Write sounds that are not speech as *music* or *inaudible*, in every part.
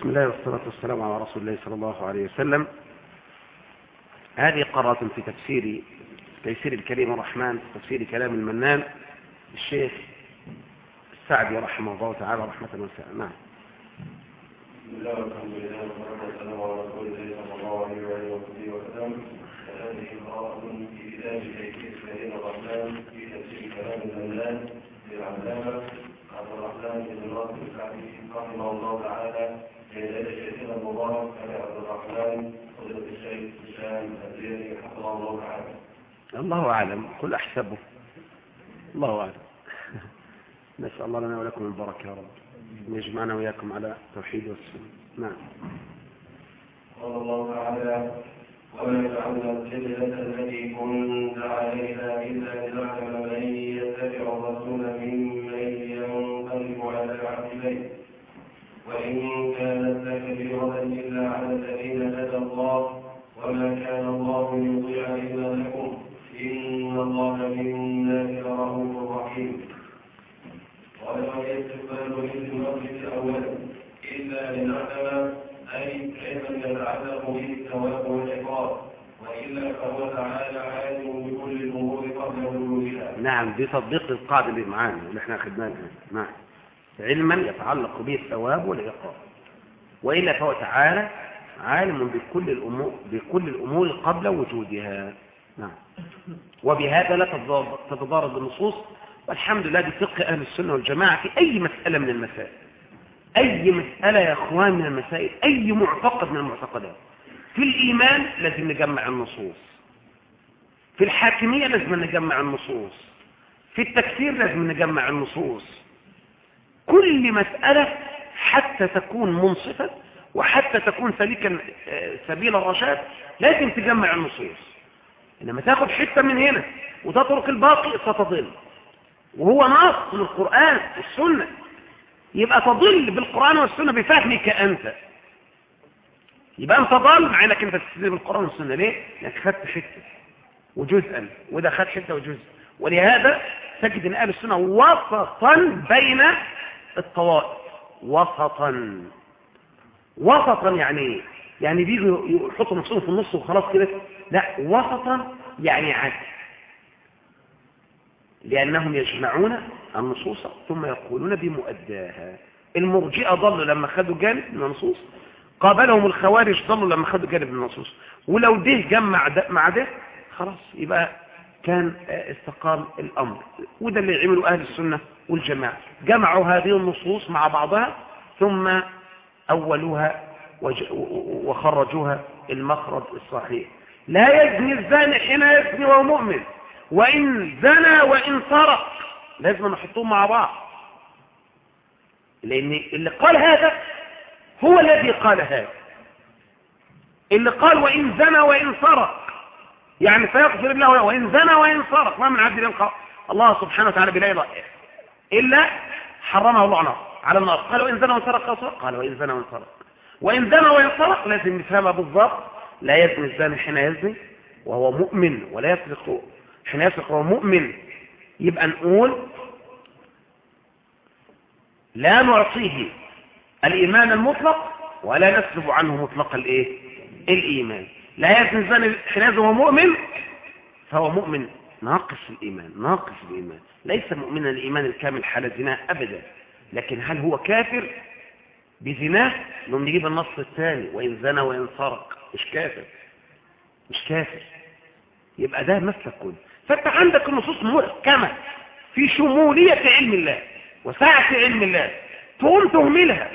بسم الله والصلاة والسلام على رسول الله صلى الله عليه وسلم. هذه قراءة في تفسير تيسير الكريم الرحمن تفسير كلام المنان الشيخ السعدي رحمه الله تعالى رحمة وسعة نعم. بسم الله والحمد لله والصلاة والسلام على رسول الله صلى الله عليه وآله وصحبه وسلم هذه قراءة في كتاب تيسير الكريم الرحمن في تفسير كلام المنان للعلامة عبد الرحمن بن ناصر السعدي رحمه الله تعالى ليلة شيخنا المبارك أبي عبد الرحمن فضيلة الشيخ هشام الزيري حفظه الله تعالى الله أعلم. قل أحسبه. الله أعلم. *laughs* نسأل الله لنا ولكم البركة يا رب. أن يجمعنا وإياكم على توحيد والسنة. نعم. قال الله تعالى وما جعلنا القبلة التي كنت عليها إلا لنعلم من يتبع الرسول ممن ينقلب على عقبيه وإن كانت لكبيرة إلا على الذين هدى الله وما كان الله ليضيع إيمانكم إن الله بالناس لرؤوف رحيم قال والاستقبال مثل المسجد أولا إلا لنعلم أي كيف يتعلق به الثواب والعقاب وإلا فهو تعالى عالم بكل الأمور قبل نعم دي تطبيق القاعدة اللي معانا اللي إحنا أخذناها نعم علما يتعلق به الثواب والعقاب وإلا فهو تعالى عالم بكل الأمور, بكل الأمور قبل وجودها. نعم. وبهذا لا تتضارب النصوص. والحمد لله دي فقه أهل السنة والجماعة في أي مسألة من المسائل. أي مسألة يا أخوان من المسائل أي معتقد من المعتقدات. في الإيمان لازم نجمع النصوص. في الحاكمية لازم نجمع النصوص. في التكفير لازم نجمع النصوص. كل مسألة حتى تكون منصفة وحتى تكون سليكا سبيل الرشاد لازم تجمع النصوص. إنما تاخد حتة من هنا وتترك الباقي ستضل. وهو نص من القرآن والسنة. يبقى تضل بالقرآن والسنة بفهمك أنت. يبقى أنت ضل مع أنك أنت تستدل بالقرآن والسنة. ليه؟ لأنك خدت حتة وجزءا. وده خد حتة وجزء. ولهذا تجد أن أهل السنة وسطا بين الطوائف. وسطا. وسطا يعني إيه؟ يعني بيجوا يحطوا نفسهم في النص وخلاص كده. لا وسطا يعني عدل. لأنهم يجمعون النصوص ثم يقولون بمؤداها. المرجئة ضلوا لما خدوا جانب من النصوص قابلهم الخوارج ضلوا لما خدوا جانب من النصوص. ولو ده جمع ده مع ده خلاص يبقى كان استقام الأمر. وده اللي عملوا أهل السنة والجماعة. جمعوا هذه النصوص مع بعضها ثم أولوها وخرجوها المخرج الصحيح. لا يزني الزاني حين يزني وهو مؤمن. وإن زنى وإن سرق لازم نحطهم مع بعض. لأن اللي قال هذا هو الذي قال هذا. اللي قال وإن زنى وإن سرق يعني فيغفر الله وإن زنى وإن سرق ما من عبد يلقى الله سبحانه وتعالى بلا إله إلا حرمه الله عنه. على النار. قال وإن زنى وإن سرق قال وإن زنى وإن سرق وإن زنى وإن سرق لازم نفهمها بالضبط. لا يزني الزاني حين يزني وهو مؤمن ولا يسرق. حين يسرق وهو مؤمن. يبقى نقول لا نعطيه الإيمان المطلق ولا نسلب عنه مطلق الإيه؟ الإيمان. لا الزاني حين يزني وهو مؤمن فهو مؤمن ناقص الإيمان ناقص الإيمان. ليس مؤمنا الإيمان الكامل حال زناه أبدا لكن هل هو كافر؟ بزناه نقوم نجيب النص الثاني وإن زنى وإن سرق. مش كافر مش كافر. يبقى ده مسلك. كله فأنت عندك النصوص محكمة في شمولية علم الله وسعة علم الله تقوم تهملها.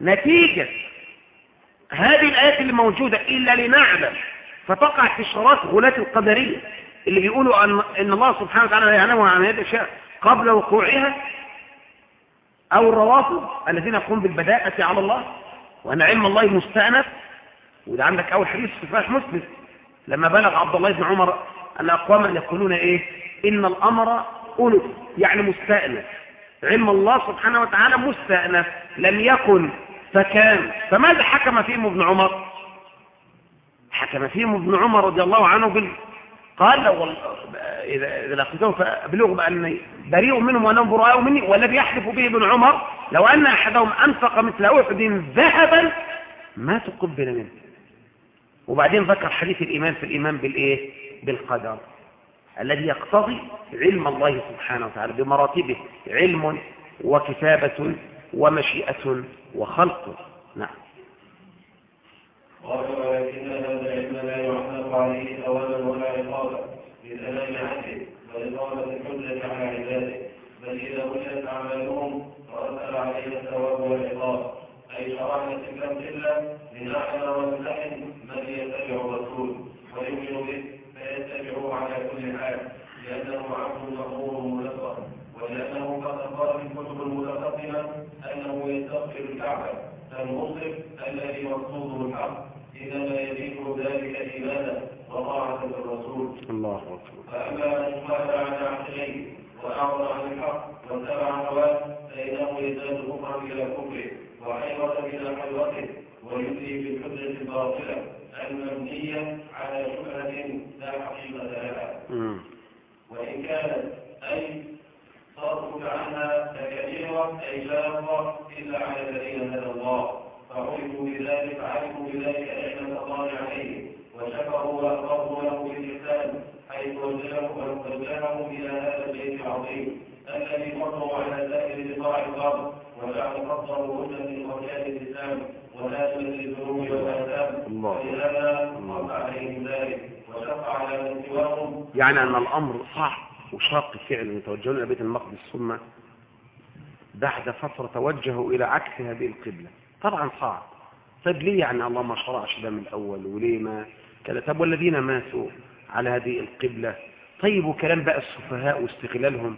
نتيجة هذه الآيات اللي موجودة إلا لنعلم. فتقع في شراط غلاة القدرية اللي بيقولوا أن, إن الله سبحانه وتعالى يعلم عن هذه الأشياء قبل وقوعها أو الروافض الذين يقومون بالبداءة على الله. وأن علم الله مستأنف. وده عندك أول حديث في صحيح مسلم لما بلغ عبد الله بن عمر أن أقواما يقولون إيه؟ إن الأمر أنف يعني مستأنف. علم الله سبحانه وتعالى مستأنف لم يكن فكان فماذا حكم فيهم ابن عمر؟ حكم فيهم ابن عمر رضي الله عنه قال لو إذا لقيتهم فأبلغوا بأني بريء منهم وأنهم براء مني والذي يحلف به ابن عمر لو أن أحدهم أنفق مثل أحد ذهبا ما تقبل منه. وبعدين ذكر حديث الإيمان في الإيمان بالإيه؟ بالقدر الذي يقتضي علم الله سبحانه وتعالى بمراتبه علم وكتابة ومشيئة وخلق. نعم. قال ولكن هذا العلم لا يحمل عليه ثوابا ولا عقابا لزمان عهده وإقامة الحجة على عباده. بل إذا وجدت أعمالهم عليها الثواب والعقاب. أي شرعنا لنعلم ونمتحن من يتبع الرسول ويؤمن به فيتبعه على كل حال لأنه عبد مأمور ملقب ولأنه قد أخبر في الكتب المتقدمة أنه يستغفر الكعبة فالمصرف الذي مقصوده الحق إنما يزيده ذلك إيمانا وطاعة الرسول. الله أكبر. فأما من اجتهد على عقلين وأعرض عن الحق واتبع هواه فإنه يزداد كفرا إلى كفره وحيرة إلى حيرته ويؤتي بالحجة الباطلة المبنية على شبهة لا حقيقة لها. وإن كانت أي صرفك عنها فكبيرة أي شاقة إلا على الذين هدى الله. فعرفوا بذلك فعرفوا بذلك نعمة الله عليه. وشكروا وأقروا له بالإحسان حيث وجههم إلى هذا البيت العظيم. الذي فضلوا على سائر بقاع الأرض وجعل فضله هدى من أركان الإسلام وهاجما للذنوب والآثام. ولهذا صرف عليهم ذلك وشق على من سواهم. يعني أن الأمر صعب وشاق فعلا يتوجهون إلى بيت المقدس ثم بعد فترة توجهوا إلى عكس هذه القبلة. طبعا صعب. طيب ليه يعني الله ما شرعش ده من الأول وليه ما كذا؟ طب والذين ماتوا على هذه القبلة؟ طيب وكلام بقى السفهاء واستغلالهم.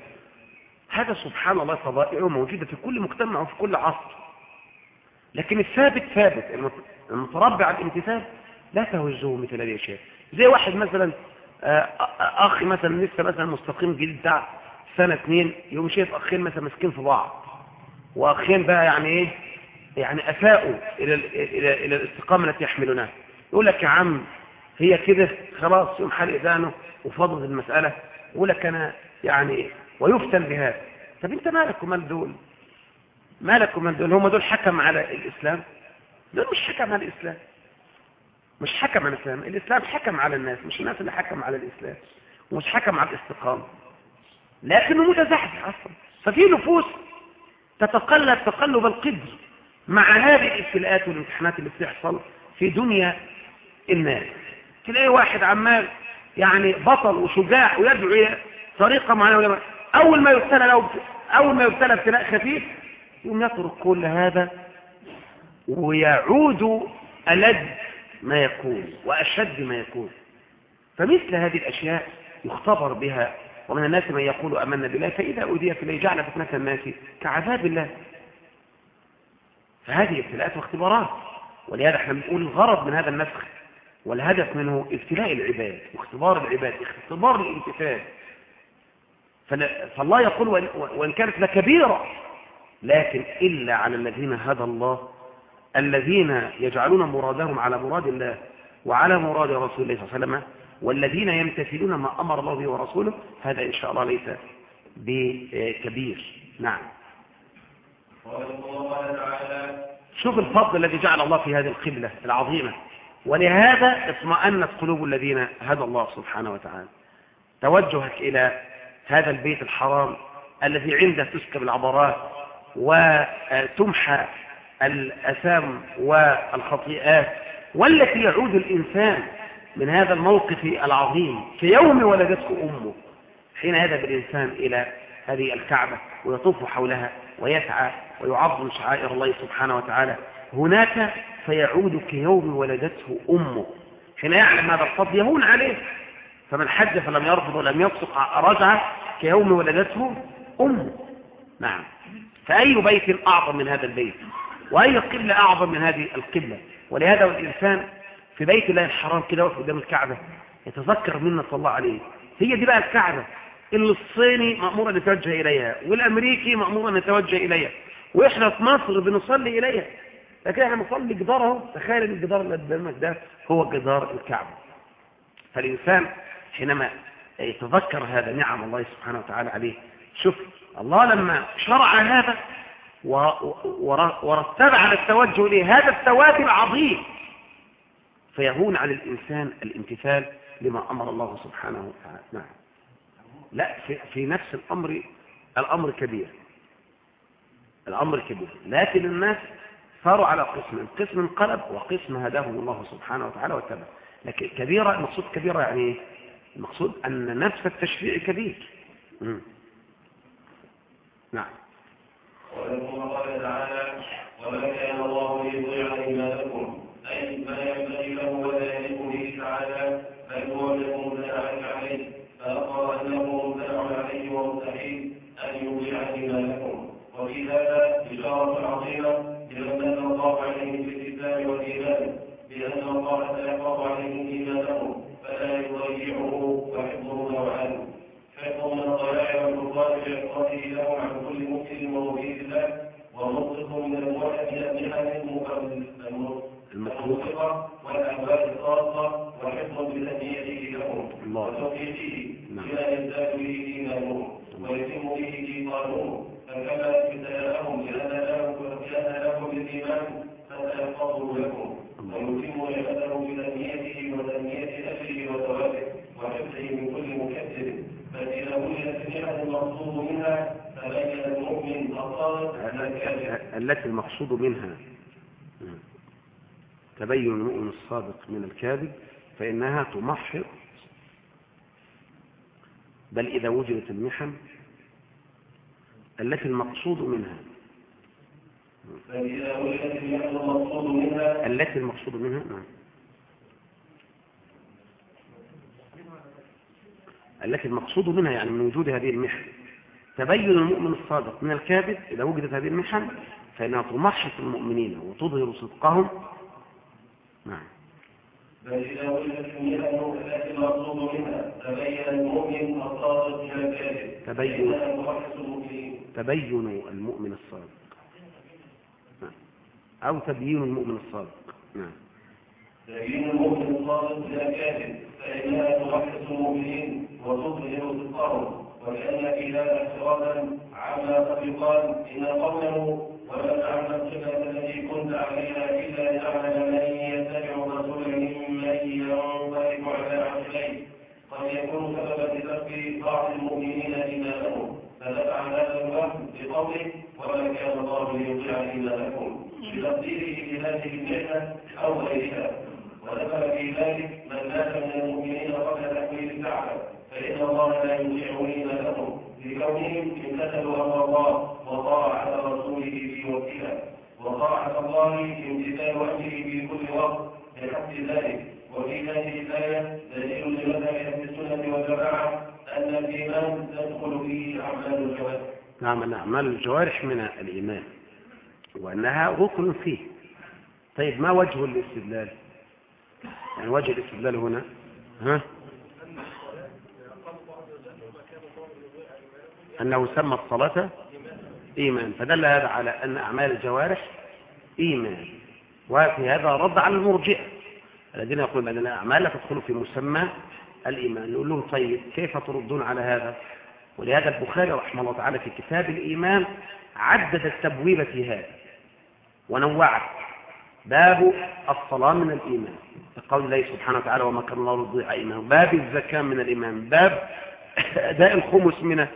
هذا سبحان الله طبائعه موجودة في كل مجتمع وفي كل عصر. لكن الثابت ثابت. المت- المتربع على الامتثال لا توجهه مثل هذه الاشياء زي واحد مثلا آه، أخ مثلا لسه مثلا مستقيم جديد بتاع سنة اتنين يوم شايف أخين مثلا ماسكين في بعض. واخين بقى يعني إيه؟ يعني أساءوا إلى ال- إلى إلى الاستقامة التي يحملونها. يقول لك يا عم هي كده خلاص يوم حال إذانه وفضلت المسألة يقول لك أنا يعني ويفتن بهذا طب أنت مالك ومال دول؟ مالك ومال دول؟ هم دول حكم على الإسلام؟ دول مش حكم على الإسلام. مش حكم على الإسلام. الإسلام حكم على الناس مش الناس اللي حكم على الإسلام. ومش حكم على الاستقامة. لكنه متزحزح أصلا. ففي نفوس تتقلب تقلب القدر مع هذه الابتلاءات والامتحانات اللي بتحصل في دنيا الناس. تلاقي واحد عمال يعني بطل وشجاع ويدعو إلى طريقة معينة أول ما يبتلى له أول ما يبتلى ابتلاء خفيف يقوم يترك كل هذا ويعود ألد ما يكون وأشد ما يكون. فمثل هذه الأشياء يختبر بها ومن الناس من يقول أمنا بالله فإذا أودي في الله جعل فتنة الناس كعذاب الله. فهذه ابتلاءات واختبارات. ولهذا إحنا بنقول الغرض من هذا النسخ والهدف منه ابتلاء العباد واختبار العباد اختبار الامتثال فالله يقول وإن كانت لكبيرة لكن إلا على الذين هدى الله الذين يجعلون مرادهم على مراد الله وعلى مراد رسول الله صلى الله عليه وسلم. والذين يمتثلون ما أمر الله به ورسوله هذا إن شاء الله ليس بكبير. نعم. شوف الفضل الذي جعل الله في هذه القبلة العظيمة. ولهذا اطمأنت قلوب الذين هدى الله سبحانه وتعالى. توجهك إلى هذا البيت الحرام الذي عنده تسكب العبرات وتمحى الأثام والخطيئات والتي يعود الإنسان من هذا الموقف العظيم في يوم ولدته أمه حين يذهب الإنسان إلى هذه الكعبة ويطوف حولها ويسعى ويعظم شعائر الله سبحانه وتعالى. هناك فيعود كيوم ولدته أمه حين يعلم هذا الفضل يهون عليه. فمن حج فلم يرفض ولم يفسق رجع كيوم ولدته أمه. نعم. فأي بيت أعظم من هذا البيت؟ وأي قبلة أعظم من هذه القبلة ولهذا الإنسان في بيت الله الحرام كده واقف قدام الكعبة يتذكر منة الله عليه. هي دي بقى الكعبة اللي الصيني مأمور أن يتوجه إليها والأمريكي مأمور أن يتوجه إليها وإحنا في مصر بنصلي إليها. لكن إحنا بنصلي جدار أهو. تخيل الجدار اللي قدامك ده هو جدار الكعبة. فالإنسان حينما يتذكر هذا نعم الله سبحانه وتعالى عليه شوف الله لما شرع هذا ورتب على التوجه لهذا الثواب العظيم. فيهون على الإنسان الامتثال لما أمر الله سبحانه وتعالى. نعم. لا في, في نفس الأمر الأمر كبير. الأمر كبير. لكن الناس صاروا على قسم. قسم انقلب وقسم هداهم الله سبحانه وتعالى واتبع. لكن كبيرة المقصود كبيرة يعني المقصود أن نفس التشريع كبير. مم. نعم. قال تعالى وما كان الله ليضيع ايمانكم اي ما ينبغي له ولا يليق به تعالى بل هو لكم مبتدع عليه فاخبر انه مبتدع عليه ومستحيل ان يضيع ايمانكم وفي هذا اشاره عظيمه لمن من الله عليهم بالاسلام والايمان بان الله سيحفظ عليهم ايمانهم فلا يضيعه وحفظه نوعان حفظ من الضياع والبطلان باعطائه لهم عن كل مسلم ومريد الله ونطقه من الوحي المحن المطلقة والأحوال الخاصة وحفظ بتنميته وتوفيقه بما يزداد به ويتم به فكما ابتلاهم لأن لهم لأن لهم الإيمان فسيحفظه لكم ويتم نعمته بتنميته وتنمية أجره وثوابه وحفظه من كل مكذب فإذا وجدت المقصود منها فبين المؤمن التي المقصود منها تبين المؤمن الصادق من الكاذب فإنها تمحر بل إذا وجدت المحن التي المقصود منها. فإذا وجدت المحن المقصود منها. التي المقصود منها نعم. التي المقصود منها يعني من وجود هذه المحن. تبين المؤمن الصادق من الكاذب إذا وجدت هذه المحن فإنها تمحص المؤمنين وتظهر صدقهم. نعم. بل إذا وجدت المحن التي المقصود منها تبين المؤمن الصادق من الكاذب. تبين. تبين المؤمن الصادق. نعم. أو تبيين المؤمن الصادق. نعم. تبين المؤمن الصادق من الكاذب فإنها تمحص المؤمنين وتظهر صدقهم ولأن هذا اعتراضا عما قد يقال إن قوله ولم أعلم القبلة التي كنت عليها إلا لأعلم من بعض المؤمنين إيمانهم فدفع هذا الوهم بقوله وما كان الله ليطيع إيمانكم بتقديره لهذه النعمة أو غيرها. ودخل في ذلك من مات من المؤمنين قبل تكوين الكعبة فإن الله لا يطيع إيمانهم لكونهم امتثلوا أمر الله وطاعة رسوله في وقتها. وطاعة الله امتثال أمره في كل وقت بحسب ذلك. وفي هذه الآية دليل لمذهب أهل السنة والجماعة الإيمان تدخل فيه أعمال الجوارح. نعم أن أعمال الجوارح من الإيمان وأنها ركن فيه. طيب ما وجه الاستدلال؟ يعني وجه الاستدلال هنا؟ ها؟ أنه سمى الصلاة إيمان. فدل هذا على أن أعمال الجوارح إيمان. وفي هذا رد على المرجئة الذين يقولون أن الأعمال لا تدخل في مسمى الإيمان. نقول لهم طيب كيف تردون على هذا؟ ولهذا البخاري رحمه الله تعالى في كتاب الإيمان عدد التبويب في هذا ونوعت باب الصلاة من الإيمان. قول الله سبحانه وتعالى وما كان الله ليضيع إيمان باب الزكاة من الإيمان. باب أداء الخمس من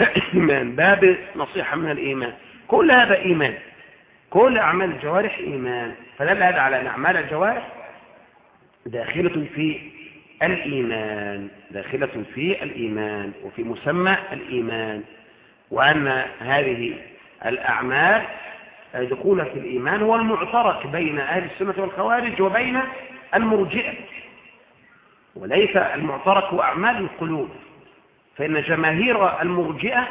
الإيمان. باب نصيحة من الإيمان. كل هذا إيمان. كل أعمال الجوارح إيمان. فدل هذا على أن أعمال الجوارح داخلة في الإيمان داخلة في الإيمان وفي مسمى الإيمان وأن هذه الأعمال دخول في الإيمان هو المعترك بين أهل السنة والخوارج وبين المرجئة. وليس المعترك أعمال القلوب فإن جماهير المرجئة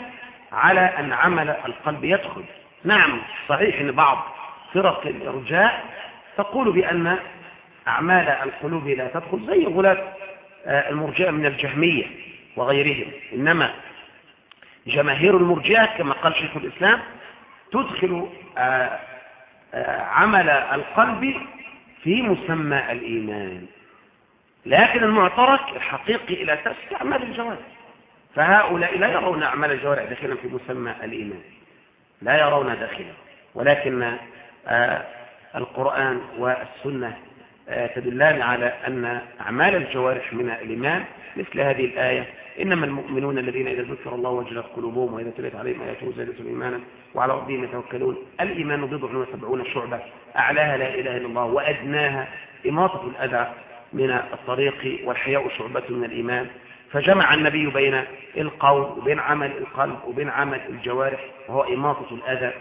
على أن عمل القلب يدخل. نعم صحيح أن بعض فرق الإرجاء تقول بأن أعمال القلوب لا تدخل زي غلاة المرجئة من الجهمية وغيرهم. إنما جماهير المرجئة كما قال شيخ الإسلام تدخل عمل القلب في مسمى الإيمان. لكن المعترك الحقيقي إلى أساس أعمال الجوارح. فهؤلاء لا يرون أعمال الجوارح داخلا في مسمى الإيمان. لا يرون داخلا. ولكن آه القرآن والسنة آه تدلان على أن أعمال الجوارح من الإيمان مثل هذه الآية إنما المؤمنون الذين إذا ذكر الله وجلت قلوبهم وإذا تلت عليهم آياته زادتهم إيمانا وعلى ربهم يتوكلون. الإيمان بضع وسبعون شعبة أعلاها لا إله إلا الله وأدناها إماطة الأذى من الطريق والحياء شعبة من الإيمان. فجمع النبي بين القول وبين عمل القلب وبين عمل الجوارح وهو إماطة الأذى.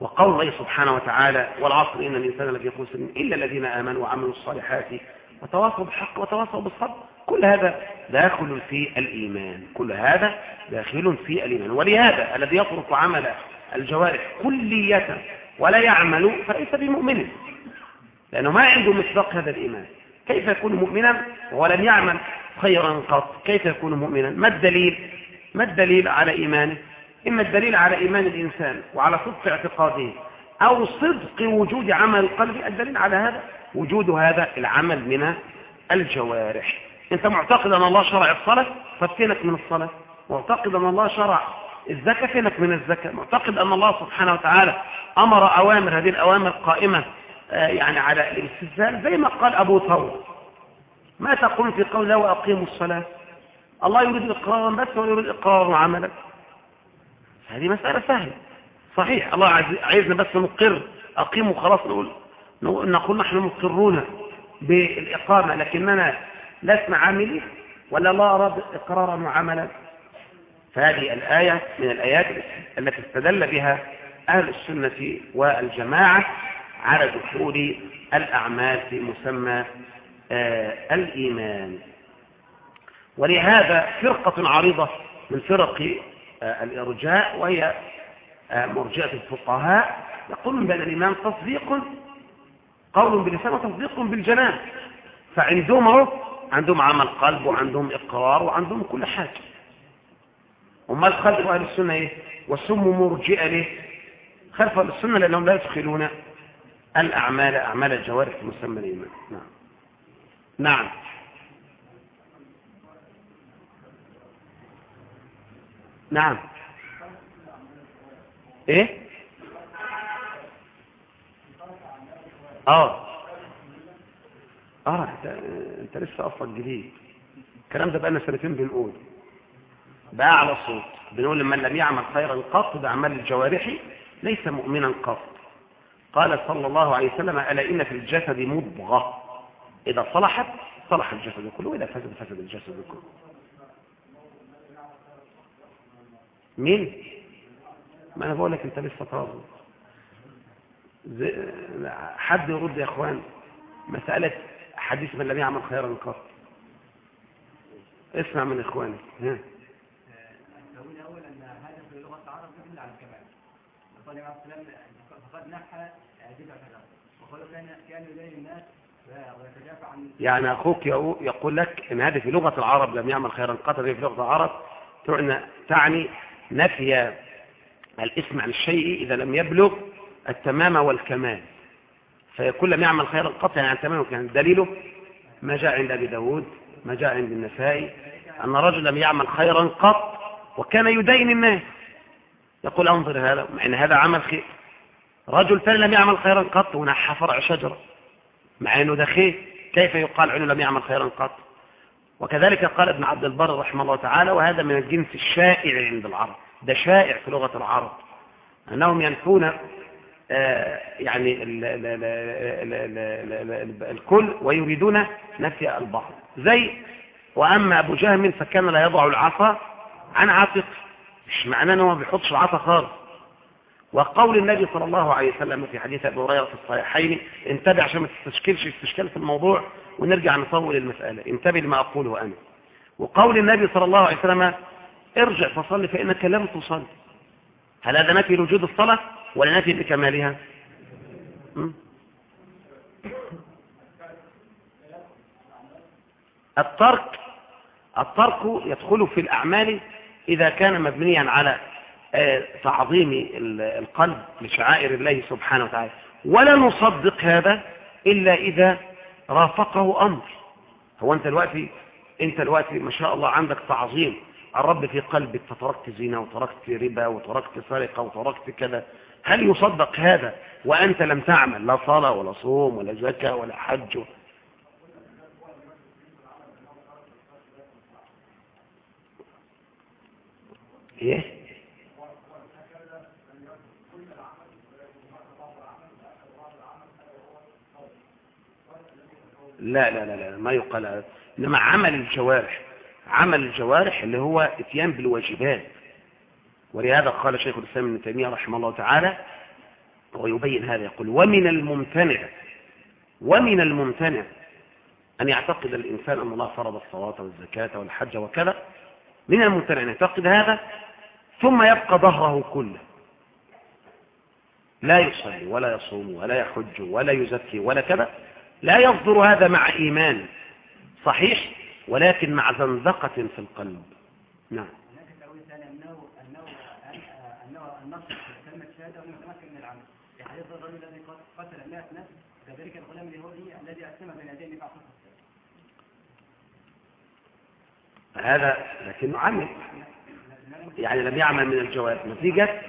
وقول الله سبحانه وتعالى والعصر إن الإنسان لفي خسر إلا الذين آمنوا وعملوا الصالحات وتواصوا بالحق وتواصوا بالصبر. كل هذا داخل في الإيمان. كل هذا داخل في الإيمان. ولهذا الذي يترك عمل الجوارح كلية ولا يعمل فليس بمؤمن. لأنه ما عنده مصداق هذا الإيمان. كيف يكون مؤمنا ولم يعمل خيرا قط؟ كيف يكون مؤمنا؟ ما الدليل؟ ما الدليل على إيمانه؟ إما الدليل على إيمان الإنسان وعلى صدق اعتقاده أو صدق وجود عمل القلب الدليل على هذا وجود هذا العمل من الجوارح. أنت معتقد أن الله شرع الصلاة؟ ففينك من الصلاة. معتقد أن الله شرع الزكاة؟ فينك من الزكاة. معتقد أن الله سبحانه وتعالى أمر أوامر هذه الأوامر قائمة آه يعني على الاستزال زي ما قال أبو ثور ما تقول في قول الله وأقيموا الصلاة الله يريد إقرارا بس ويريد إقرارا وعملا. هذه مسألة سهلة. صحيح. الله عايزنا بس نقر أقيموا خلاص نقول نقول نحن مقرون بالإقامة لكننا لسنا عاملين ولا الله أراد إقرارا وعملا؟ فهذه الآية من الآيات التي استدل بها أهل السنة والجماعة على دخول الأعمال في مسمى آه الإيمان. ولهذا فرقة عريضة من فرق الإرجاء وهي آه مرجئة الفقهاء. يقولون بأن الإيمان تصديق قول باللسان وتصديق بالجنان. فعندهم أهو عندهم عمل قلب وعندهم إقرار وعندهم كل حاجة. وما القلب أهل السنة إيه؟ وسموا مرجئة ليه؟ خلف أهل السنة لأنهم لا يدخلون الأعمال أعمال الجوارح مسمى الإيمان. نعم. نعم. نعم. إيه؟ آه. آه أنت, أنت لسه أصلا جديد. الكلام ده بقالنا سنتين بنقول. بأعلى صوت. بنقول من لم يعمل خيرا قط بأعمال الجوارح ليس مؤمنا قط. قال صلى الله عليه وسلم ألا إن في الجسد مضغة؟ إذا صلحت صلح الجسد كله وإذا فسد فسد الجسد كله. مين؟ ما أنا بقول لك أنت لسه طازه حد يرد يا إخوان مسألة حديث من لم يعمل خيرا قط. اسمع من اخوانك ها. التأويل الأول أن هذا في لغة العرب يدل على الكمال فقال عليه السلام فقد نحى جبع كذا وقال كان كان يدين الناس ويتجافى عن يعني أخوك يقول لك إن هذه في لغة العرب لم يعمل خيرا قط هذه في لغة العرب تعني نفي الاسم عن الشيء إذا لم يبلغ التمام والكمال. فيكون لم يعمل خيرا قط يعني عن تمام وكان دليله ما جاء عند أبي داود ما جاء عند النسائي أن رجل لم يعمل خيرا قط وكان يدين الناس يقول أنظر هذا مع أن هذا عمل خير. رجل ثاني لم يعمل خيرا قط ونحى فرع شجرة مع أنه ده خير كيف يقال عنه لم يعمل خيرا قط؟ وكذلك قال ابن عبد البر رحمه الله تعالى وهذا من الجنس الشائع عند العرب. ده شائع في لغة العرب. أنهم ينفون يعني ال ال ال ال ال ال الكل ويريدون نفي البعض. زي وأما أبو جهم فكان لا يضع العصا عن عاتق. مش معناه أنه ما بيحطش العصا خالص. وقول النبي صلى الله عليه وسلم في حديث أبي هريرة في الصحيحين انتبه عشان ما تستشكلش استشكال في الموضوع ونرجع نطول المسألة. انتبه لما أقوله أنا. وقول النبي صلى الله عليه وسلم ارجع فصل فإنك لم تصل هل هذا نفي لوجود الصلاة ولا نفي بكمالها؟ الترك الترك يدخل في الأعمال إذا كان مبنيا على تعظيم القلب لشعائر الله سبحانه وتعالى. ولا نصدق هذا إلا إذا رافقه أمر. هو أنت دلوقتي أنت دلوقتي ما شاء الله عندك تعظيم. الرب في قلبك فتركت زنا وتركت ربا وتركت سرقة وتركت كذا. هل يصدق هذا؟ وأنت لم تعمل. لا صلاة ولا صوم ولا زكاة ولا حج. إيه؟ لا لا لا لا ما يقال. هذا إنما عمل الجوارح عمل الجوارح اللي هو إتيان بالواجبات. ولهذا قال شيخ الإسلام ابن تيمية رحمه الله تعالى ويبين هذا يقول ومن الممتنع ومن الممتنع أن يعتقد الإنسان أن الله فرض الصلاة والزكاة والحج وكذا من الممتنع أن يعتقد هذا ثم يبقى ظهره كله. لا يصلي ولا يصوم ولا يحج ولا يزكي ولا كذا لا يصدر هذا مع إيمان صحيح؟ ولكن مع زندقة في القلب. نعم. قتل 100 نفس كذلك الغلام اليهودي الذي أسلم بين يديه النبي عليه هذا لكنه عمل يعني لم يعمل من الجواب. نتيجة؟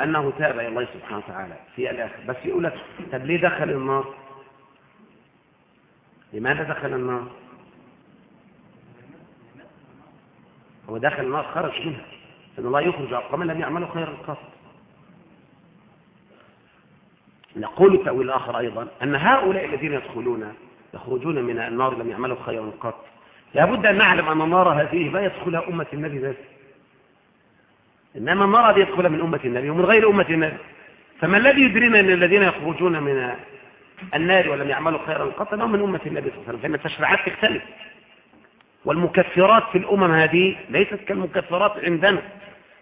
أنه تاب إلى الله سبحانه وتعالى في الآخر بس يقول لك طب ليه دخل النار؟ لماذا دخل النار؟ هو دخل النار خرج منها ان الله يخرج أقواما لم يعملوا خيرا قط نقول التأويل الآخر أيضا أن هؤلاء الذين يدخلون يخرجون من النار لم يعملوا خيرا قط. لابد أن نعلم أن النار هذه لا يدخلها أمة النبي بس إنما النار هذه يدخلها من أمة النبي ومن غير أمة النبي. فما الذي يدرينا أن الذين يخرجون من النار ولم يعملوا خيرا قط هم من أمة النبي صلى الله عليه وسلم فإن التشريعات تختلف. والمكفرات في الأمم هذه ليست كالمكفرات عندنا.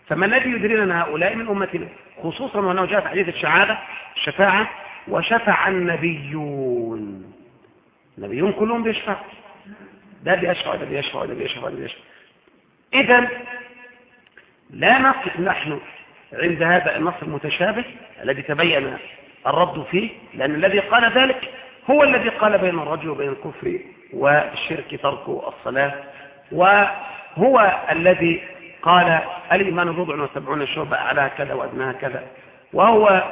فما الذي يدرينا أن هؤلاء من أمتنا خصوصا وأنه جاء في حديث الشهادة الشفاعة وشفع النبيون. النبيون كلهم بيشفع ده بيشفع ده بيشفع ده بيشفع ده بيشفع. إذا لا نقف نحن عند هذا النص المتشابه الذي تبين الرد فيه لأن الذي قال ذلك هو الذي قال بين الرجل وبين الكفر والشرك ترك الصلاة. وهو الذي قال الإيمان بضع وسبعون شعبة أعلاها كذا وأدناها كذا. وهو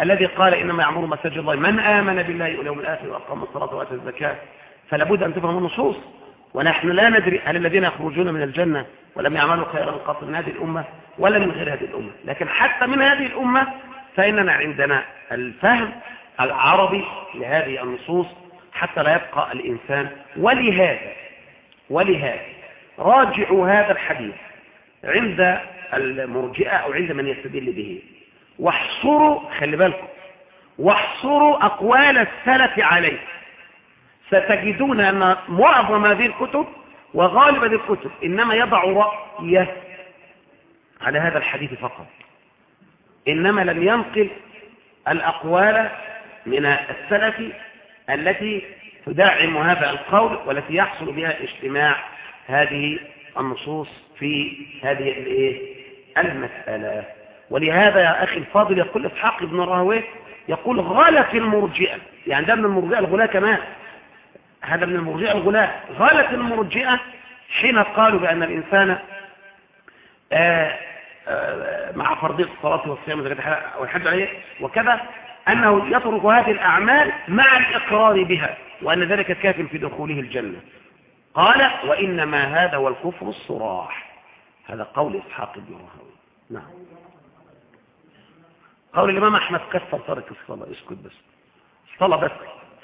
الذي قال إنما يعمر مساجد الله. من آمن بالله واليوم الآخر وأقام الصلاة وآتى الزكاة فلا بد أن تفهم النصوص. ونحن لا ندري هل الذين يخرجون من الجنة ولم يعملوا خيرا قط من هذه الأمة ولا من غير هذه الأمة. لكن حتى من هذه الأمة فإننا عندنا الفهم العربي لهذه النصوص حتى لا يبقى الإنسان. ولهذا ولهذا راجعوا هذا الحديث عند المرجئة أو عند من يستدل به. واحصروا خلي بالكم واحصروا أقوال السلف عليه. ستجدون أن معظم هذه الكتب وغالب هذه الكتب إنما يضع رأيه على هذا الحديث فقط. إنما لم ينقل الأقوال من السلف التي تدعم هذا القول والتي يحصل بها اجتماع هذه النصوص في هذه المسألة. ولهذا يا أخي الفاضل يقول إسحاق بن راهويه يقول غلط المرجئة. يعني ده من المرجئة الغلاة كمان هذا من المرجئة الغلاة. غلط المرجئة حين قالوا بأن الإنسان آآ مع فرضية الصلاة والصيام والحج عليه وكذا أنه يترك هذه الأعمال مع الإقرار بها وأن ذلك كاف في دخوله الجنة. قال وإنما هذا هو الكفر الصراح. هذا قول إسحاق بن راهويه نعم. قول الإمام أحمد كفر ترك الصلاة اسكت بس. الصلاة بس.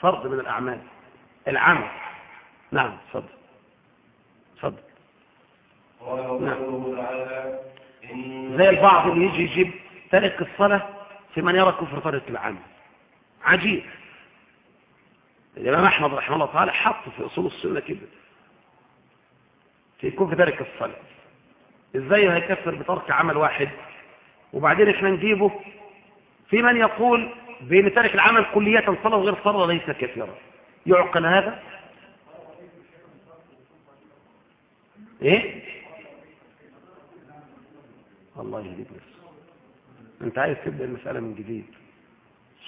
فرض من الأعمال. العمل. نعم صدق صدق نعم. زي البعض اللي يجي يجيب ترك الصلاة في من يرى كفر ترك العمل. عجيب. الإمام أحمد رحمه الله تعالى حط في أصول السنة كده. في كفر ترك الصلاة. إزاي هيكفر بترك عمل واحد؟ وبعدين إحنا نجيبه في من يقول بان ترك العمل كلية صلاة وغير صلاة ليس كثيرا. يعقل هذا؟ إيه؟ الله يهديك بس أنت عايز تبدأ المسألة من جديد.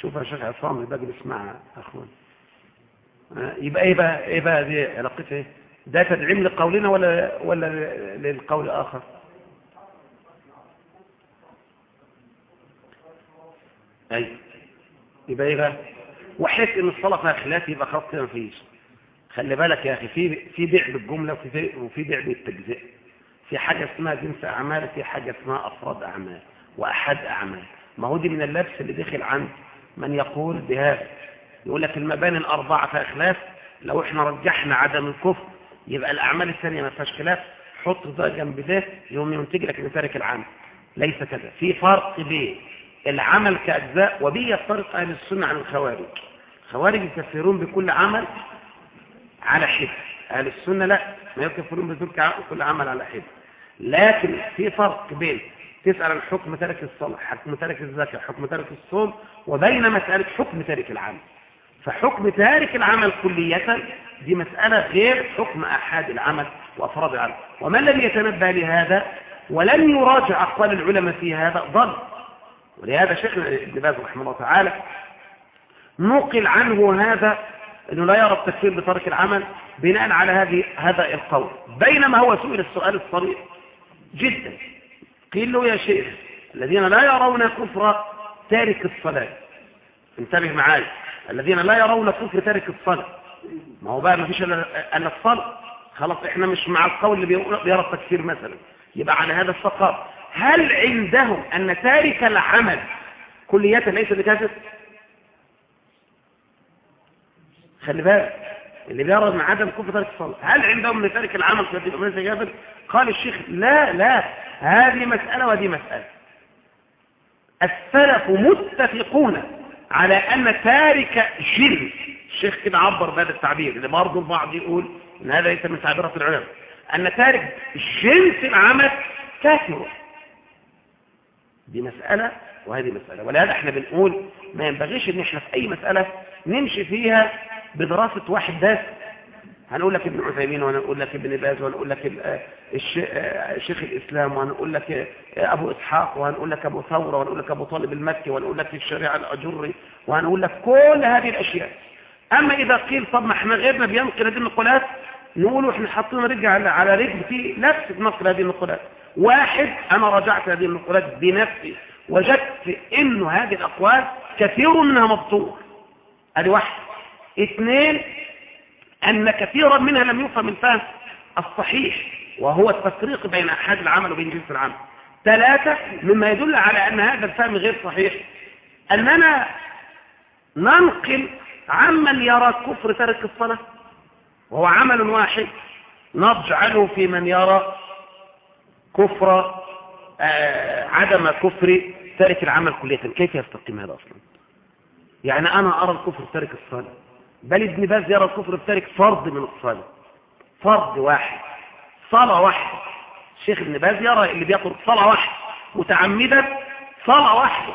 شوف يا شيخ عصام الباقي بيسمعها أخوان. آه، يبقى إيه بقى إيه بقى دي علاقتها إيه؟ ده تدعيم لقولنا ولا ولا للقول اخر أي. يبقى إيه بقى؟ وحيث إن الصلاة فيها خلاف يبقى خلاص كده مفيش. خلي بالك يا أخي في في بيع بالجمله وفي وفي بيع بالتجزئه في حاجة اسمها جنس أعمال وفي حاجة اسمها أفراد أعمال واحد أعمال. ما هو دي من اللبس اللي دخل عند من يقول بهذا. يقول لك المباني الأربعة فيها خلاف. لو إحنا رجحنا عدم الكفر يبقى الأعمال الثانية ما فيهاش خلاف. حط ده جنب ده يوم ينتج لك ان تارك العمل. ليس كذا. في فرق بين العمل كأجزاء وبه يفترق أهل السنة عن الخوارج. الخوارج يكفرون بكل عمل على حدة. أهل السنة لا. ما يكفرون بكل عمل على حدة. لكن في فرق بين تسأل عن حكم ترك الصلاة حكم ترك الزكاة حكم ترك الصوم وبين مسألة حكم تارك العمل. فحكم تارك العمل كلية دي مسألة غير حكم أحد العمل وأفراد العمل. ومن لم يتنبه لهذا؟ ولم يراجع أقوال العلماء في هذا ضل. ولهذا شيخنا ابن باز رحمه الله تعالى نقل عنه هذا أنه لا يرى التكفير بترك العمل بناء على هذه هذا القول. بينما هو سئل السؤال الصريح جدا. قيل له يا شيخ الذين لا يرون كفر تارك الصلاة. انتبه معايا الذين لا يرون كفر تارك الصلاة. ما هو بقى ما فيش الا الصلاة. خلاص إحنا مش مع القول اللي بيرى التكفير مثلا. يبقى على هذا الفقط هل عندهم أن تارك العمل كلية ليس بكافر؟ خلي بالك اللي بيرى من عدم كفر تارك الصلاة. هل عندهم ان تارك العمل ليس بكافر قال الشيخ لا لا هذه مسألة وهذه مسألة. السلف متفقون على أن تارك جنس الشيخ كده عبر بهذا التعبير اللي برضه البعض يقول إن هذا ليس من تعبيرات العلماء. أن تارك جنس العمل كافر. دي مسألة وهذه مسألة. ولهذا إحنا بنقول ما ينبغيش إن إحنا في أي مسألة نمشي فيها بدراسة واحد بس. هنقول لك ابن عثيمين وهنقول لك ابن باز وهنقول لك شيخ الإسلام وهنقول لك أبو إسحاق وهنقول لك أبو ثورة وهنقول لك أبو طالب المكي وهنقول لك الشريعة الأجري وهنقول لك كل هذه الأشياء. أما إذا قيل طب ما إحنا غيرنا بينقل هذه النقولات نقول إحنا حاطين رجل على رجل في نفس نقل هذه النقولات واحد أنا رجعت هذه النقولات بنفسي وجدت إنه هذه الأقوال كثير منها مبطور هذه واحد. اثنين أن كثيرا منها لم يفهم الفهم الصحيح وهو التفريق بين أحد العمل وبين جنس العمل. ثلاثة مما يدل على أن هذا الفهم غير صحيح أننا ننقل عمن يرى كفر ترك الصلاة وهو عمل واحد نجعله في من يرى كفر آه عدم كفر ترك العمل كلية كيف يستقيم هذا أصلا؟ يعني أنا أرى الكفر ترك الصلاة. بل ابن باز يرى الكفر التارك فرض من الصلاة فرض واحد. صلاة واحدة. الشيخ ابن باز يرى اللي بيترك صلاة واحدة. متعمدا صلاة واحدة.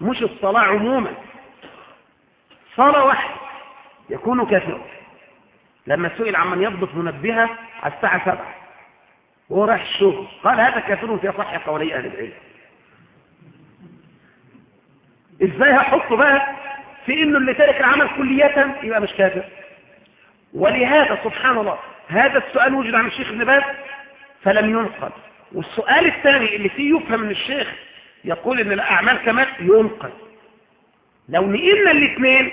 مش الصلاة عموما. صلاة واحدة. يكون كافرا. لما سئل عمن يضبط منبهة على الساعة سبعة. وهو رايح الشغل. قال هذا كافر في صح قولي أهل العلم. إزاي هحطه بقى؟ في إنه اللي ترك العمل كلية يبقى مش كافر. ولهذا سبحان الله هذا السؤال وجد عن الشيخ ابن باز فلم ينقل. والسؤال الثاني اللي فيه يفهم من الشيخ يقول إن الأعمال كمان ينقل. لو نقلنا الاثنين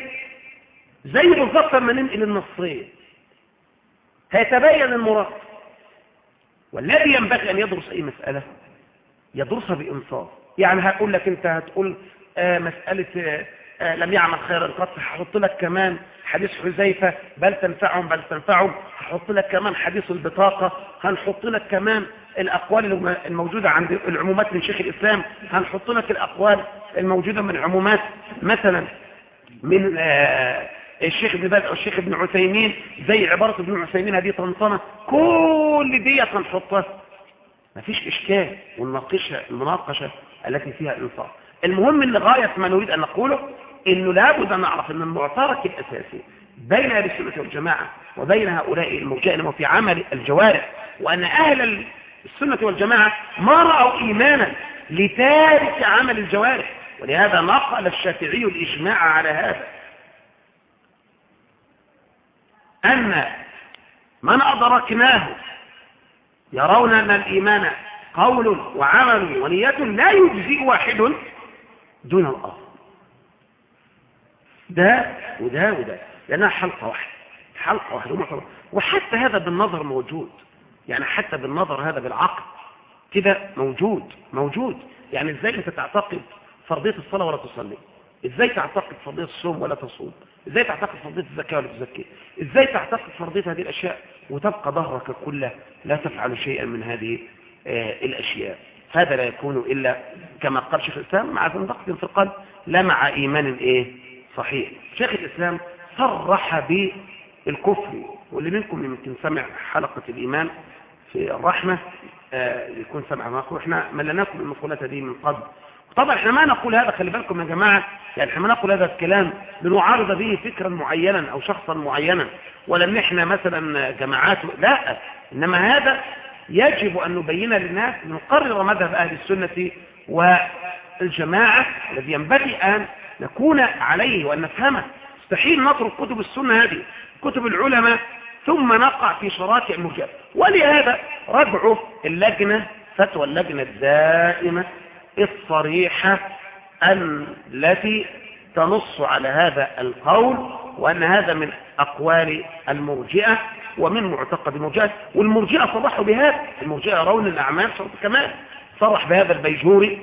زي بالظبط لما ننقل النصين هيتبين المراد. والذي ينبغي أن يدرس أي مسألة يدرسها بإنصاف. يعني هقول لك أنت هتقول آه مسألة آه آه لم يعمل خيرا قط. هحط لك كمان حديث حذيفة. بل تنفعهم بل تنفعهم. هحط لك كمان حديث البطاقة. هنحط لك كمان الأقوال الموجودة عند العمومات من شيخ الإسلام. هنحط لك الأقوال الموجودة من عمومات مثلا من آه الشيخ ابن باز أو الشيخ ابن عثيمين زي عبارة ابن عثيمين هذه طنطنة. كل دي هنحطها. مفيش إشكال. والناقشة المناقشة التي فيها إنصاف. المهم إن غاية ما نريد أن نقوله إنه لابد أن نعرف أن المعترك الأساسي بين أهل السنة والجماعة وبين هؤلاء المرجئه في عمل الجوارح وأن أهل السنة والجماعة ما رأوا إيمانا لتارك عمل الجوارح. ولهذا نقل الشافعي الإجماع على هذا. أن من أدركناه يرون أن الإيمان قول وعمل ونية لا يجزئ واحد دون الآخر. ده وده وده. لأنها حلقة واحدة. حلقة واحدة. وحتى هذا بالنظر موجود. يعني حتى بالنظر هذا بالعقل. كده موجود. موجود. يعني إزاي أنت تعتقد فرضية الصلاة ولا تصلي؟ إزاي تعتقد فرضية الصوم ولا تصوم؟ إزاي تعتقد فرضية الزكاة ولا تزكي؟ إزاي تعتقد فرضية هذه الأشياء؟ وتبقى ظهرك كله لا تفعل شيئا من هذه آه الأشياء. هذا لا يكون إلا كما قال شيخ الإسلام مع زندقة في القلب لا مع ايمان إيه صحيح. شيخ الإسلام صرح بالكفر واللي منكم يمكن سمع حلقة الإيمان في الرحمة آه يكون سمع ما أقول. إحنا ملناكم المقولات دي من قبل. طبعا إحنا ما نقول هذا خلي بالكم يا جماعة يعني إحنا ما نقول هذا الكلام لنعارض به فكرا معينا أو شخصا معينا ولا إحنا مثلا جماعات لا إنما هذا يجب أن نبين للناس نقرر مذهب أهل السنة والجماعة الذي ينبغي أن نكون عليه وأن نفهمه. مستحيل نترك كتب السنة هذه كتب العلماء ثم نقع في شراكع المرجئه ولهذا رجعوا اللجنة فتوى اللجنة الدائمة الصريحة التي تنص على هذا القول وأن هذا من أقوال المرجئة ومن معتقد المرجئة. والمرجئة صرحوا بهذا المرجئة يرون الأعمال شرط كمان صرح بهذا البيجوري.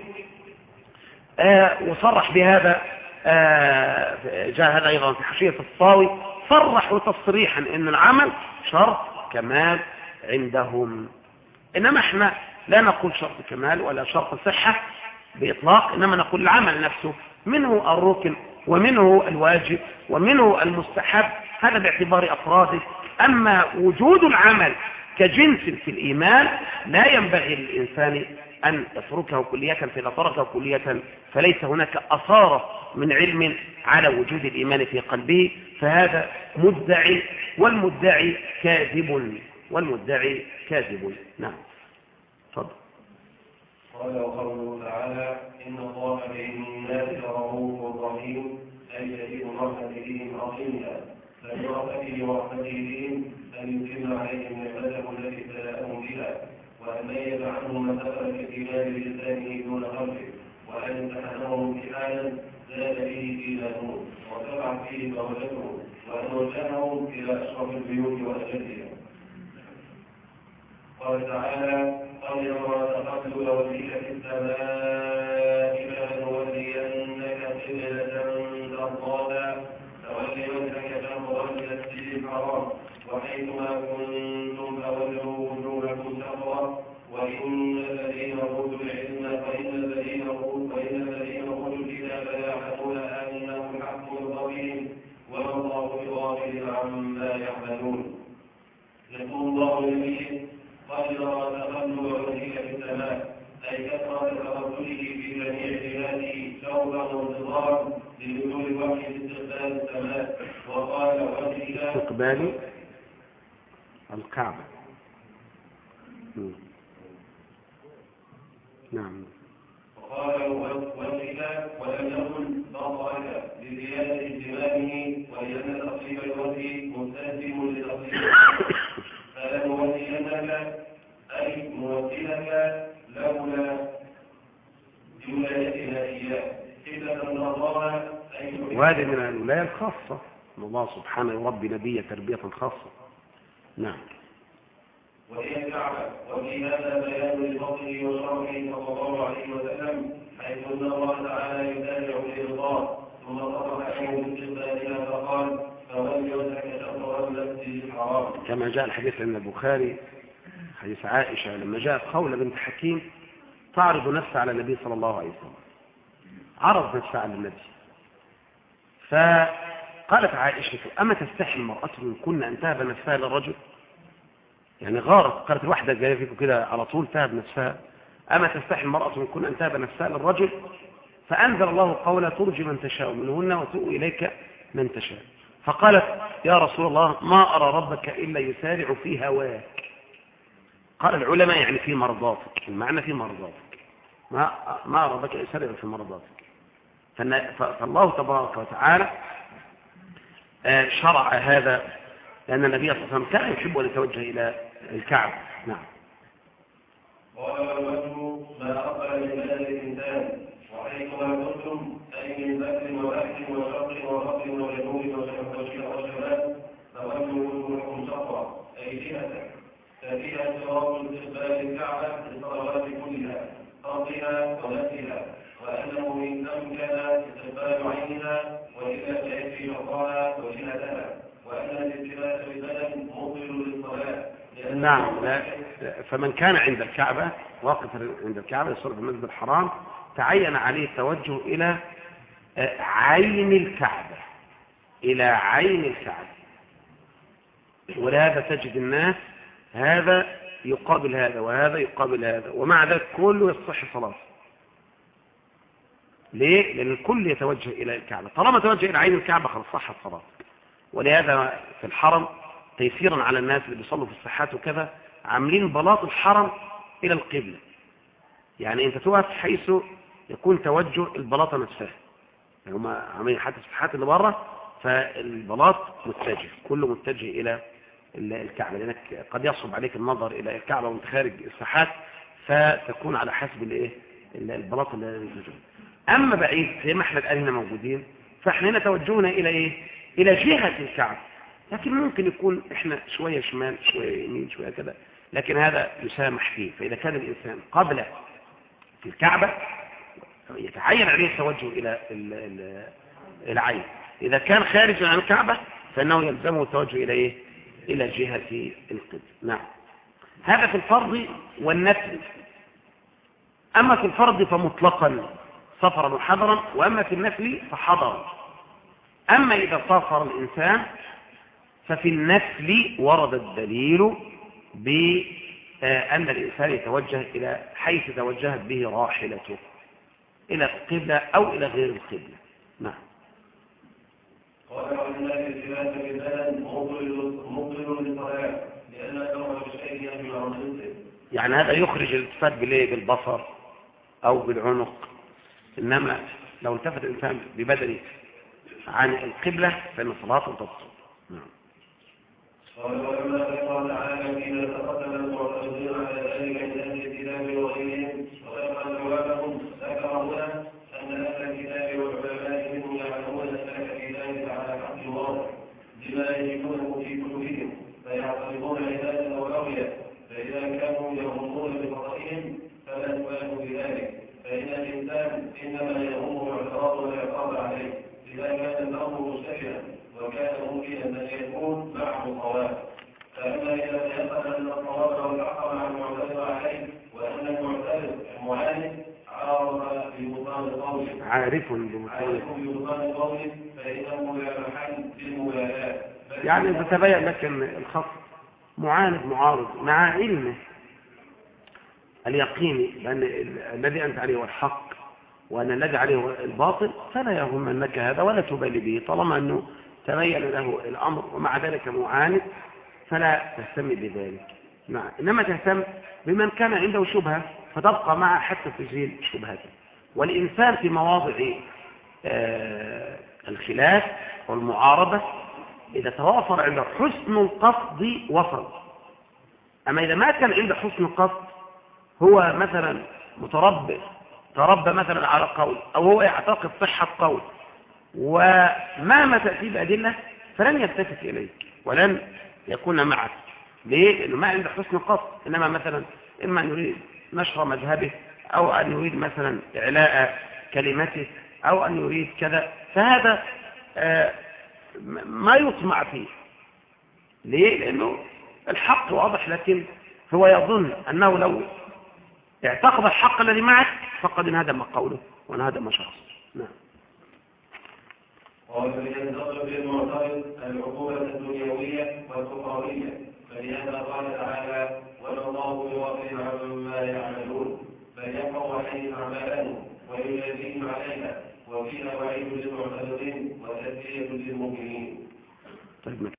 وصرح بهذا آه جاء هذا أيضا في حشية الصاوي صرحوا تصريحا إن العمل شرط كمال عندهم. إنما إحنا لا نقول شرط كمال ولا شرط صحة بإطلاق إنما نقول العمل نفسه منه الركن ومنه الواجب ومنه المستحب هذا باعتبار أفراده. أما وجود العمل كجنس في الإيمان لا ينبغي للإنسان أن يتركه كلية فإذا تركه كلية فليس هناك أثارة من علم على وجود الإيمان في قلبه فهذا مدعي والمدعي كاذب والمدعي كاذب. نعم. تفضل. قال وقوله تعالى إن الله بالناس رؤوف رحيم أي شديد الرحمة بهم فبرحمته ورحمته بهم أن يتم عليهم نعمته التي ابتلاهم عنهم من دخل في الإيمان بلسانه دون قلبه وأن امتحنهم امتحانا زاد به إيمانهم وتبع فيه درجتهم وأن وجههم إلى أشرف البيوت وأجلها. قال تعالى قد يرى تقتل وجهك السماء فلنولينك قبلة ترضاها فول وجهك شطر المسجد الحرام وحيثما كنتم فولوا وجوهكم شطرا وإن الذين أوتوا العلم فإن الذين أوتوا فإن الذين أوتوا الكتاب يعلمون أنه الحق من ربهم وما الله بغافل عما يعملون يقول الله لنبيه قد نرى تقلب وجهك في السماء أي كثرة تقبله في جميع بلاده شوقا وانتظارا لنزول الوحي باستقبال السماء وقال وجهك استقبال الكعبة. نعم. وقال وجهك ولم يقل بصرك لزيادة اهتمامه ولأن تصريف الوجه مستلزم لتصريف فلنولينك أي نوكلك لولا جملتنا إياه قبلة أي وهذه من الولاية الخاصة أن الله سبحانه يربي نبيه تربية خاصة. نعم. وهي الكعبة وفي هذا بيان لفضله وشرفه صلى الله عليه وسلم حيث أن الله تعالى يتابع لرضاه ثم صرف له باستقبالها فقال فول وجهك شطر المسجد الحرام كما جاء الحديث عند البخاري حديث عائشة لما جاءت خولة بنت حكيم تعرض نفسها على النبي صلى الله عليه وسلم. عرض نفسها على النبي. فقالت عائشة أما تستحي المرأة من كن أن تهب نفسها للرجل يعني غارت قالت الواحدة جاية فيكم كده على طول تهب نفسها. أما تستحي المرأة من كن أن تهب نفسها للرجل فأنزل الله قولا ترجي من تشاء منهن وتؤوي إليك من تشاء. فقالت يا رسول الله ما أرى ربك إلا يسارع في هواك. قال العلماء يعني في مرضاتك المعنى في مرضاتك. ما ما أرى ربك يسارع في مرضاتك. فالله تبارك وتعالى شرع هذا لأن النبي صلى الله عليه وسلم كان يحب أن يتوجه إلى الكعبة. نعم. نعم فمن كان عند الكعبة واقف عند الكعبة يصلي في المسجد الحرام تعين عليه التوجه إلى آه، عين الكعبة إلى عين الكعبة. ولهذا تجد الناس هذا يقابل هذا وهذا يقابل هذا ومع ذلك كله يصح صلاته. ليه؟ لأن الكل يتوجه إلى الكعبة. طالما توجه إلى عين الكعبة خلاص صحت صلاته. ولهذا في الحرم تيسيرا على الناس اللي بيصلوا في الصحات وكذا عاملين بلاط الحرم إلى القبلة. يعني أنت تقف حيث يكون توجه البلاطة نفسها يعني هم عاملين حتى الصحات اللي بره فالبلاط متجه كله متجه إلى ال- الكعبة. لأنك قد يصعب عليك النظر إلى الكعبة وأنت خارج الساحات فتكون على حسب الايه ال- البلاط الذي موجود أما بعيد زي ما إحنا الآن هنا موجودين فإحنا هنا توجهنا إلى إيه؟ إلى جهة الكعبة. لكن ممكن يكون إحنا شوية شمال شوية يمين شوية كذا. لكن هذا يسامح فيه. فإذا كان الإنسان قبل في الكعبة يتعين عليه التوجه إلى ال- ال- العين. إذا كان خارجا عن الكعبة فإنه يلزمه التوجه إلى إيه؟ إلى جهة القبل. نعم. هذا في الفرض والنفل أما في الفرض فمطلقا سفرا وحضرا وأما في النفل فحضرا. أما إذا سافر الإنسان ففي النفل ورد الدليل بأن الإنسان يتوجه إلى حيث توجهت به راحلته إلى القبلة أو إلى غير القبلة. نعم. قال الالتباس بالبدن مبطل مبطل للصلاة لأن ضده يعني هذا يخرج الالتفات بالايه بالبصر أو بالعنق. إنما لو التفت الإنسان ببدنه عن القبلة فإن صلاته تبطل. نعم. قال ولما ذكر تعالى فيما تقدم المعترضين على ذلك من أهل الكتاب وغيرهم وذكر جوابهم ذكر هنا أن أهل الكتاب والعلماء منهم يعلمون السلك في ذلك على حق واضح بما يجدونه في كتبهم فيعترضون عبادا وأولياء فإذا كانوا يظنون بخطئهم فلا تبالوا بذلك فإن الإنسان إنما يهمه الاعتراض والعقاب عليه إذا كان الأمر مشتبها وكان ممكنا أن يكون معه الصواب فأما إذا تيقن أن الصواب هو الحق مع المعترض عليه وأن المعترض المعاند عارض ببطلان قوله عارف بمثال عارف ببطلان قوله فإنه لا محل للمبالاة يعني إذا تبين لك إن الخصم معاند معارض مع علمه اليقيني بأن ال- الذي أنت عليه هو الحق وأن الذي عليه هو الباطل فلا يهمنك هذا ولا تبالي به. طالما أنه تبين له الأمر ومع ذلك معاند فلا تهتم بذلك. نعم. إنما تهتم بمن كان عنده شبهة فتبقى معه حتى تزيل شبهته. والإنسان في مواضع آه، الخلاف والمعارضة إذا توافر عنده حسن القصد وصل أما إذا ما كان عنده حسن القصد هو مثلا متربى تربى مثلا على قول أو هو يعتقد صحة قول ومهما تأتي بأدلة فلن يلتفت إليك ولن يكون معك ليه؟ لأنه ما عنده حسن قصد إنما مثلا إما أن يريد نشر مذهبه أو أن يريد مثلا إعلاء كلمته أو أن يريد كذا فهذا آه، ما يطمع فيه. ليه؟ لأنه الحق واضح لكن هو يظن أنه لو اعتقد الحق الذي معك فقد انهدم قوله وانهدم شخصه. نعم. قال فلينتقل بالمعترض العقوبة الدنيوية والأخروية فلهذا قال تعالى وما الله بغافل عما فليقع عليهم أعمالهم ويجازيهم عليها وفيها وعيد للمعترضين وتذكية للمؤمنين. طيب